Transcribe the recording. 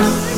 Bye.